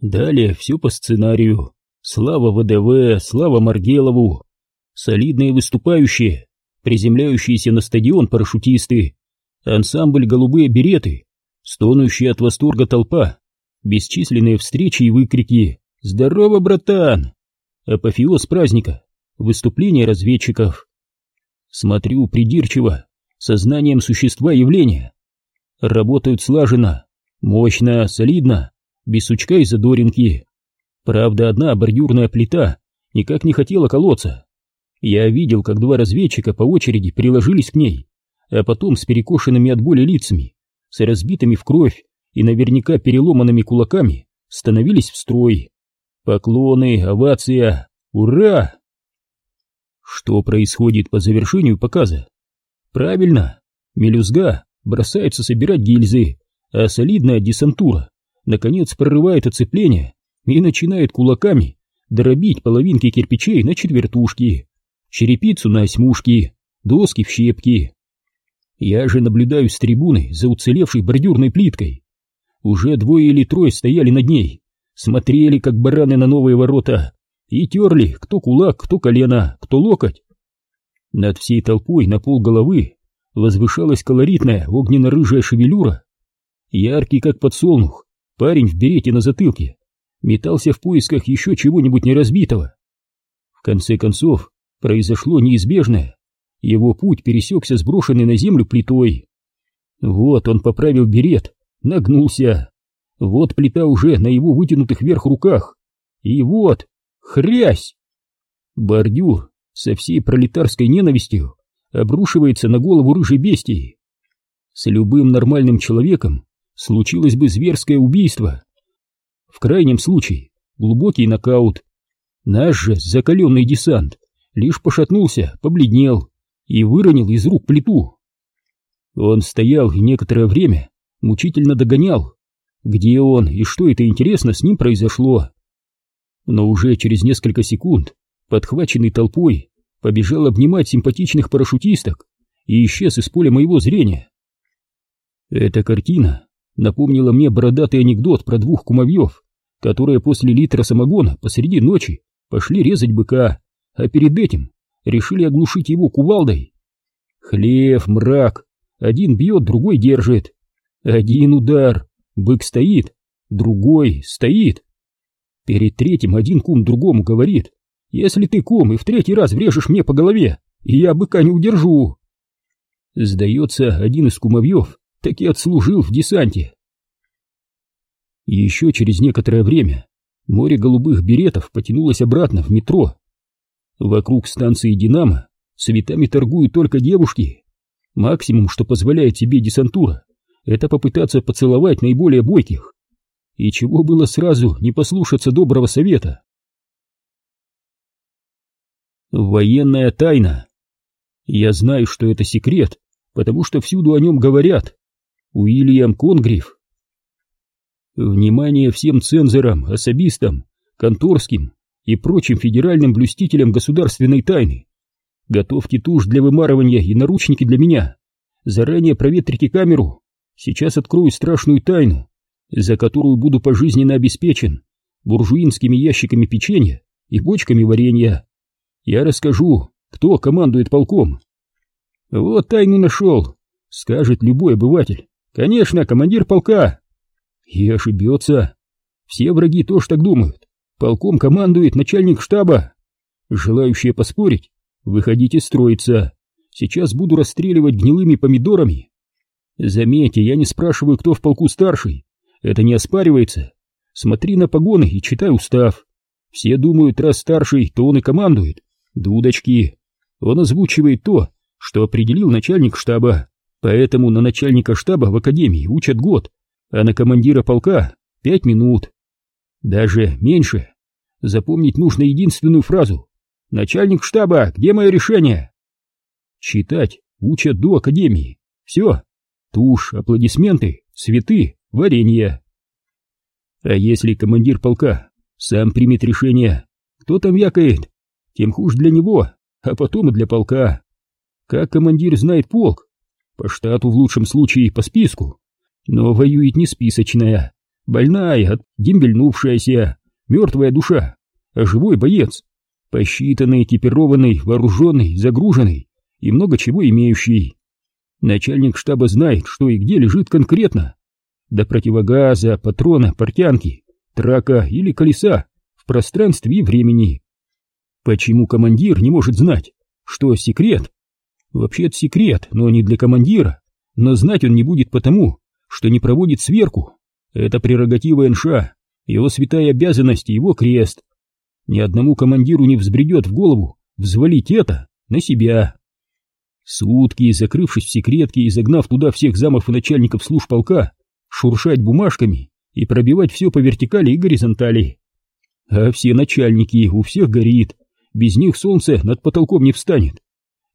Далее все по сценарию. Слава ВДВ, слава Маргелову. Солидные выступающие, приземляющиеся на стадион парашютисты, ансамбль «Голубые береты», стонущая от восторга толпа, бесчисленные встречи и выкрики «Здорово, братан!» Апофеоз праздника, выступление разведчиков. Смотрю придирчиво, сознанием существа явления. Работают слаженно, мощно, солидно, без сучка и задоринки. Правда, одна бордюрная плита никак не хотела колоться. Я видел, как два разведчика по очереди приложились к ней, а потом с перекошенными от боли лицами, с разбитыми в кровь и наверняка переломанными кулаками становились в строй. Поклоны, овация, ура! Что происходит по завершению показа? Правильно, мелюзга бросается собирать гильзы, а солидная десантура наконец прорывает оцепление и начинает кулаками дробить половинки кирпичей на четвертушки, черепицу на осьмушки, доски в щепки. Я же наблюдаю с трибуны за уцелевшей бордюрной плиткой. Уже двое или трое стояли над ней, смотрели, как бараны на новые ворота, и терли кто кулак, кто колено, кто локоть. Над всей толпой на пол головы возвышалась колоритная огненно-рыжая шевелюра. Яркий, как подсолнух, парень в берете на затылке метался в поисках еще чего-нибудь неразбитого. В конце концов, произошло неизбежное. Его путь пересекся с брошенной на землю плитой. Вот он поправил берет, нагнулся. Вот плита уже на его вытянутых вверх руках. И вот, хрясь! Бордюр со всей пролетарской ненавистью обрушивается на голову рыжей бестии. С любым нормальным человеком случилось бы зверское убийство. В крайнем случае, глубокий нокаут. Наш же закаленный десант лишь пошатнулся, побледнел и выронил из рук плиту. Он стоял и некоторое время мучительно догонял, где он и что это интересно с ним произошло. Но уже через несколько секунд, подхваченный толпой, побежал обнимать симпатичных парашютисток и исчез из поля моего зрения. Эта картина напомнила мне бородатый анекдот про двух кумовьев, которые после литра самогона посреди ночи пошли резать быка, а перед этим решили оглушить его кувалдой. Хлев, мрак, один бьет, другой держит. Один удар, бык стоит, другой стоит. Перед третьим один кум другому говорит, если ты, кум, и в третий раз врежешь мне по голове, я быка не удержу. Сдается, один из кумовьев таки отслужил в десанте. Еще через некоторое время море голубых беретов потянулось обратно в метро. Вокруг станции «Динамо» цветами торгуют только девушки. Максимум, что позволяет себе десантура, это попытаться поцеловать наиболее бойких. И чего было сразу не послушаться доброго совета? Военная тайна. Я знаю, что это секрет, потому что всюду о нем говорят. Уильям Конгриф. Внимание всем цензорам, особистам, конторским и прочим федеральным блюстителям государственной тайны. Готовьте тушь для вымарывания и наручники для меня. Заранее проветрите камеру. Сейчас открою страшную тайну, за которую буду пожизненно обеспечен буржуинскими ящиками печенья и бочками варенья. Я расскажу, кто командует полком. Вот тайну нашел, скажет любой обыватель. Конечно, командир полка. И ошибется. Все враги тоже так думают. Полком командует начальник штаба. Желающие поспорить, выходите строиться. Сейчас буду расстреливать гнилыми помидорами. Заметьте, я не спрашиваю, кто в полку старший. Это не оспаривается. Смотри на погоны и читай устав. Все думают, раз старший, то он и командует. Дудочки. Он озвучивает то, что определил начальник штаба. Поэтому на начальника штаба в академии учат год, а на командира полка пять минут. Даже меньше. Запомнить нужно единственную фразу. «Начальник штаба, где мое решение?» Читать учат до академии. Все. Тушь, аплодисменты, цветы, варенье. А если командир полка сам примет решение, кто там якает, тем хуже для него, а потом и для полка. Как командир знает полк, по штату в лучшем случае по списку, но воюет не списочная, Больная, дембельнувшаяся, мертвая душа, а живой боец, посчитанный, экипированный, вооруженный, загруженный и много чего имеющий. Начальник штаба знает, что и где лежит конкретно. До противогаза, патрона, портянки, трака или колеса в пространстве и времени. Почему командир не может знать, что секрет? Вообще-то секрет, но не для командира. Но знать он не будет потому, что не проводит сверку. Это прерогатива НШ, его святая обязанность и его крест. Ни одному командиру не взбредет в голову взвалить это на себя. Сутки, закрывшись в секретке и загнав туда всех замов и начальников служб полка, шуршать бумажками и пробивать все по вертикали и горизонтали. А все начальники, у всех горит, без них солнце над потолком не встанет.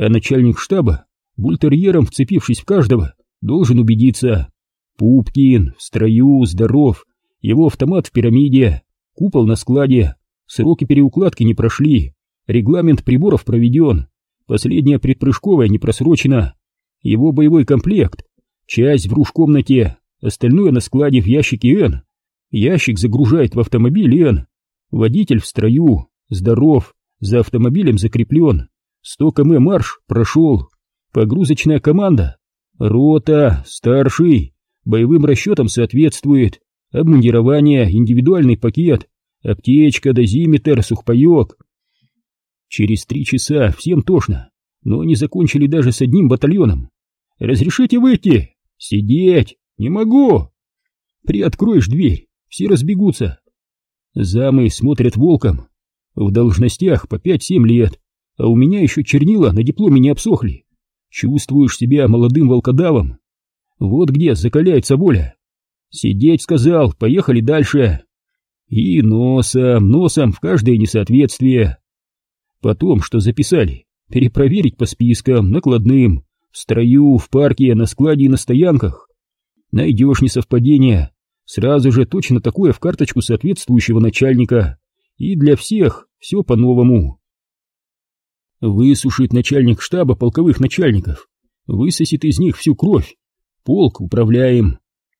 А начальник штаба, бультерьером вцепившись в каждого, должен убедиться. Пупкин, в строю, здоров, его автомат в пирамиде, купол на складе, сроки переукладки не прошли, регламент приборов проведен, последняя предпрыжковая не просрочена, его боевой комплект, часть в руж-комнате, остальное на складе в ящике Н. Ящик загружает в автомобиль Н. Водитель в строю, здоров, за автомобилем закреплен. 100 км марш прошел. Погрузочная команда. Рота, старший, боевым расчетам соответствует. Обмундирование, индивидуальный пакет, аптечка, дозиметр, сухпайок. Через три часа всем тошно, но не закончили даже с одним батальоном. «Разрешите выйти?» «Сидеть! Не могу!» «Приоткроешь дверь, все разбегутся». Замы смотрят волком. В должностях по пять-семь лет, а у меня еще чернила на дипломе не обсохли. Чувствуешь себя молодым волкодавом. Вот где закаляется воля. Сидеть, сказал, поехали дальше. И носом, носом в каждое несоответствие. Потом, что записали, перепроверить по спискам, накладным, в строю, в парке, на складе и на стоянках. Найдешь несовпадение, сразу же точно такое в карточку соответствующего начальника. И для всех все по-новому. Высушит начальник штаба полковых начальников, высосет из них всю кровь. Полк управляем.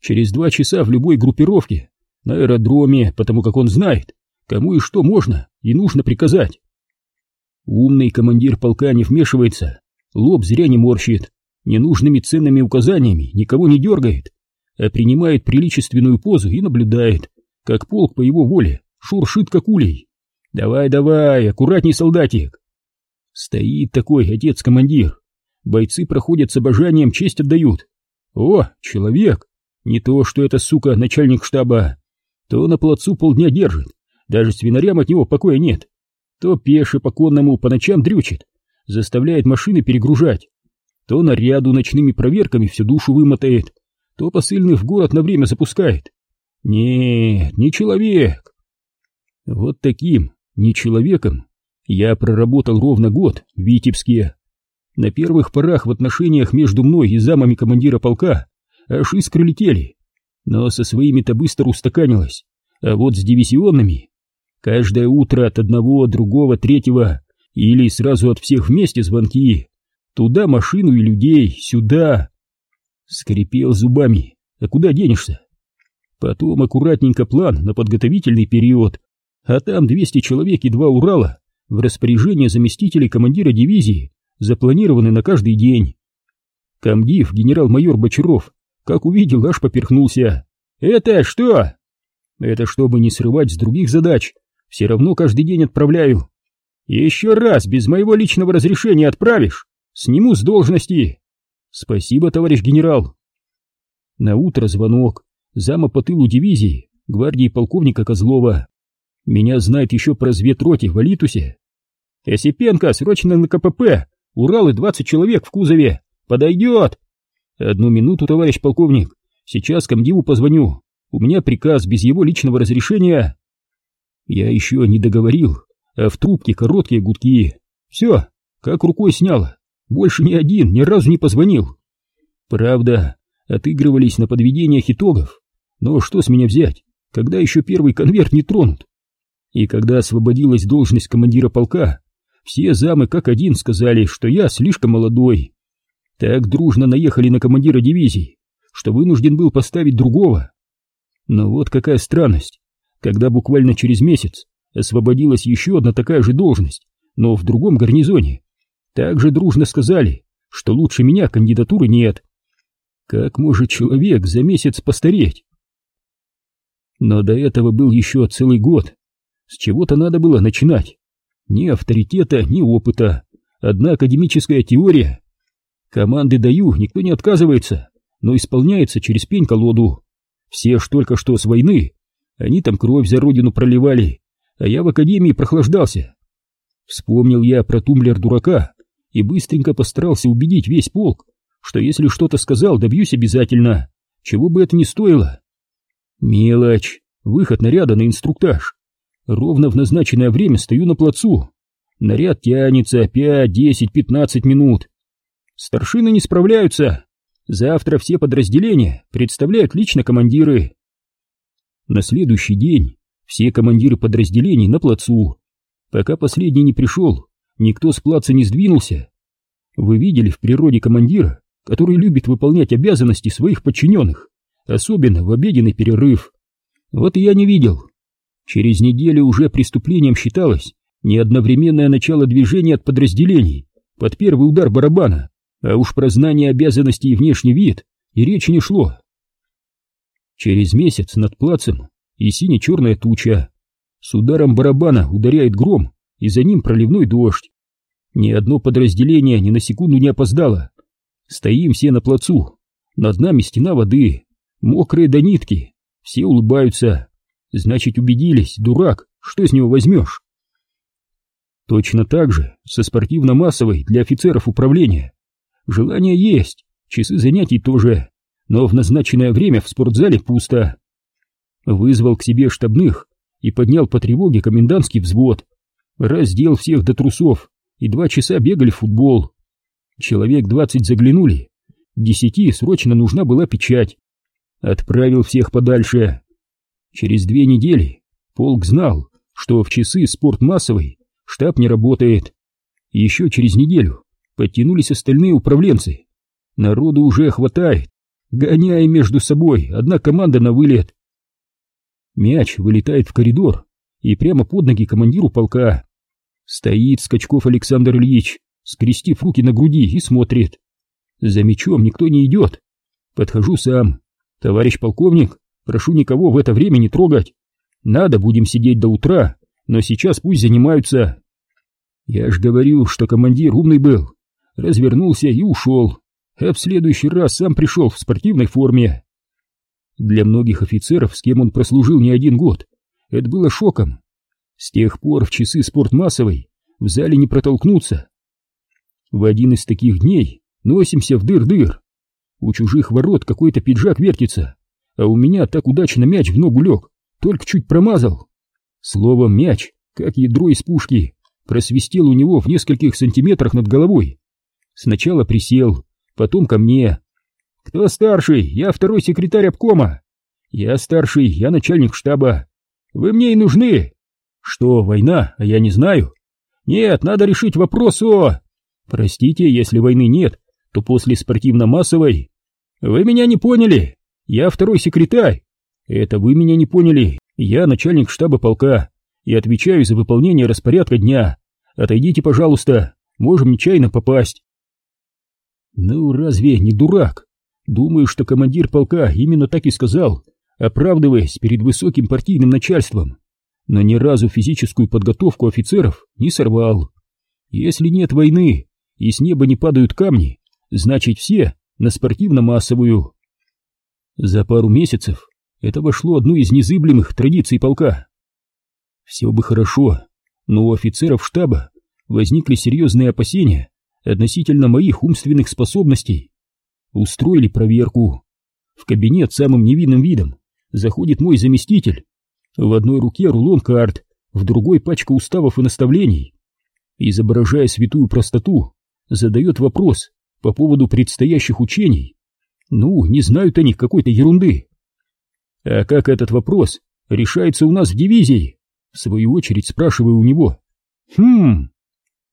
Через два часа в любой группировке, на аэродроме, потому как он знает, кому и что можно и нужно приказать. Умный командир полка не вмешивается, лоб зря не морщит, ненужными ценными указаниями никого не дергает, а принимает приличественную позу и наблюдает, как полк по его воле шуршит как улей. «Давай, давай, аккуратней, солдатик!» Стоит такой отец-командир. Бойцы проходят с обожанием, честь отдают. О, человек! Не то, что это, сука, начальник штаба. То на плацу полдня держит, даже свинарям от него покоя нет. То пеше по конному по ночам дрючит, заставляет машины перегружать. То наряду ночными проверками всю душу вымотает, то посыльных в город на время запускает. Нет, не человек. Вот таким, не человеком, я проработал ровно год в Витебске. На первых порах в отношениях между мной и замами командира полка аж искры летели, но со своими-то быстро устаканилось, а вот с дивизионными каждое утро от одного, другого, третьего или сразу от всех вместе звонки. Туда машину и людей, сюда. Скрипел зубами. А куда денешься? Потом аккуратненько план на подготовительный период. А там 200 человек и два Урала в распоряжение заместителей командира дивизии, запланированы на каждый день. Комдив генерал-майор Бочаров, как увидел, аж поперхнулся. «Это что?» «Это чтобы не срывать с других задач. Все равно каждый день отправляю». «Еще раз без моего личного разрешения отправишь? Сниму с должности». «Спасибо, товарищ генерал». На утро звонок зама по тылу дивизии гвардии полковника Козлова. Меня знает еще про разведроте в Алитусе. Осипенко, срочно на КПП! Уралы двадцать человек в кузове! Подойдет!» «Одну минуту, товарищ полковник. Сейчас комдиву позвоню. У меня приказ без его личного разрешения». Я еще не договорил, а в трубке короткие гудки. Все, как рукой сняло. Больше ни один ни разу не позвонил. Правда, отыгрывались на подведениях итогов. Но что с меня взять, когда еще первый конверт не тронут? И когда освободилась должность командира полка, все замы как один сказали, что я слишком молодой. Так дружно наехали на командира дивизии, что вынужден был поставить другого. Но вот какая странность, когда буквально через месяц освободилась еще одна такая же должность, но в другом гарнизоне, также дружно сказали, что лучше меня кандидатуры нет. Как может человек за месяц постареть? Но до этого был еще целый год. С чего-то надо было начинать. Ни авторитета, ни опыта. Одна академическая теория. Команды даю, никто не отказывается, но исполняется через пень-колоду. Все ж только что с войны. Они там кровь за родину проливали, а я в академии прохлаждался. Вспомнил я про тумблер-дурака и быстренько постарался убедить весь полк, что если что-то сказал, добьюсь обязательно, чего бы это ни стоило. Мелочь, выход наряда на инструктаж. Ровно в назначенное время стою на плацу. Наряд тянется 5, 10, 15 минут. Старшины не справляются. Завтра все подразделения представляют лично командиры. На следующий день все командиры подразделений на плацу. Пока последний не пришел, никто с плаца не сдвинулся. Вы видели в природе командира, который любит выполнять обязанности своих подчиненных, особенно в обеденный перерыв. Вот и я не видел. Через неделю уже преступлением считалось не одновременное начало движения от подразделений под первый удар барабана, а уж про знание обязанностей и внешний вид и речи не шло. Через месяц над плацем и сине-черная туча. С ударом барабана ударяет гром, и за ним проливной дождь. Ни одно подразделение ни на секунду не опоздало. Стоим все на плацу, над нами стена воды, мокрые до нитки, все улыбаются. Значит, убедились, дурак, что с него возьмешь? Точно так же со спортивно-массовой для офицеров управления. Желание есть, часы занятий тоже, но в назначенное время в спортзале пусто. Вызвал к себе штабных и поднял по тревоге комендантский взвод. Раздел всех до трусов и два часа бегали в футбол. Человек двадцать заглянули, десяти срочно нужна была печать. Отправил всех подальше. Через две недели полк знал, что в часы спорт массовый штаб не работает. Еще через неделю подтянулись остальные управленцы. Народу уже хватает, гоняя между собой, одна команда на вылет. Мяч вылетает в коридор и прямо под ноги командиру полка. Стоит Скачков Александр Ильич, скрестив руки на груди и смотрит. За мячом никто не идет. Подхожу сам. Товарищ полковник, Прошу никого в это время не трогать. Надо, будем сидеть до утра, но сейчас пусть занимаются. Я ж говорю, что командир умный был. Развернулся и ушел. А в следующий раз сам пришел в спортивной форме. Для многих офицеров, с кем он прослужил не один год, это было шоком. С тех пор в часы спорт в зале не протолкнуться. В один из таких дней носимся в дыр-дыр. У чужих ворот какой-то пиджак вертится, а у меня так удачно мяч в ногу лег, только чуть промазал. Словом, мяч, как ядро из пушки, просвистел у него в нескольких сантиметрах над головой. Сначала присел, потом ко мне. «Кто старший? Я второй секретарь обкома». «Я старший, я начальник штаба. Вы мне и нужны». «Что, война, а я не знаю?» «Нет, надо решить вопрос о...» «Простите, если войны нет, то после спортивно-массовой...» «Вы меня не поняли. Я второй секретарь. Это вы меня не поняли. Я начальник штаба полка и отвечаю за выполнение распорядка дня. Отойдите, пожалуйста, можем нечаянно попасть. Ну, разве не дурак? Думаю, что командир полка именно так и сказал, оправдываясь перед высоким партийным начальством. Но ни разу физическую подготовку офицеров не сорвал. Если нет войны и с неба не падают камни, значит все на спортивно-массовую. За пару месяцев это вошло одну из незыблемых традиций полка. Все бы хорошо, но у офицеров штаба возникли серьезные опасения относительно моих умственных способностей. Устроили проверку. В кабинет самым невинным видом заходит мой заместитель. В одной руке рулон карт, в другой пачка уставов и наставлений. Изображая святую простоту, задает вопрос по поводу предстоящих учений. Ну, не знают они какой-то ерунды. А как этот вопрос решается у нас в дивизии? В свою очередь спрашиваю у него. Хм.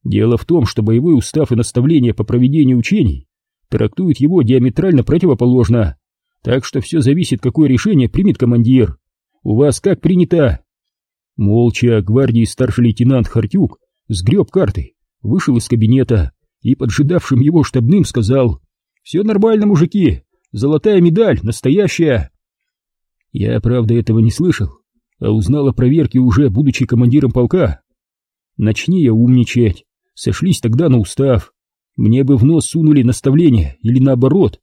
Дело в том, что боевой устав и наставления по проведению учений трактуют его диаметрально противоположно. Так что все зависит, какое решение примет командир. У вас как принято?» Молча гвардии старший лейтенант Хартюк сгреб карты, вышел из кабинета и поджидавшим его штабным сказал «Все нормально, мужики, золотая медаль, настоящая!» Я, правда, этого не слышал, а узнал о проверке уже, будучи командиром полка. Начни я умничать, сошлись тогда на устав, мне бы в нос сунули наставление или наоборот.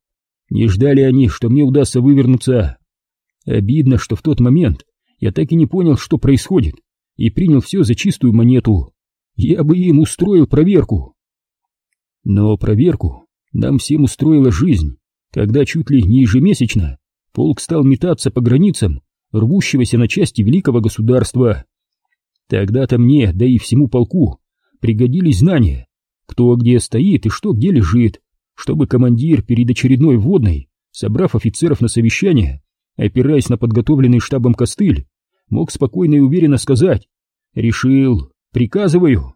Не ждали они, что мне удастся вывернуться. Обидно, что в тот момент я так и не понял, что происходит, и принял все за чистую монету. Я бы им устроил проверку. Но проверку нам всем устроила жизнь, когда чуть ли не ежемесячно полк стал метаться по границам рвущегося на части великого государства. Тогда-то мне, да и всему полку, пригодились знания, кто где стоит и что где лежит, чтобы командир перед очередной вводной, собрав офицеров на совещание, опираясь на подготовленный штабом костыль, мог спокойно и уверенно сказать «Решил, приказываю».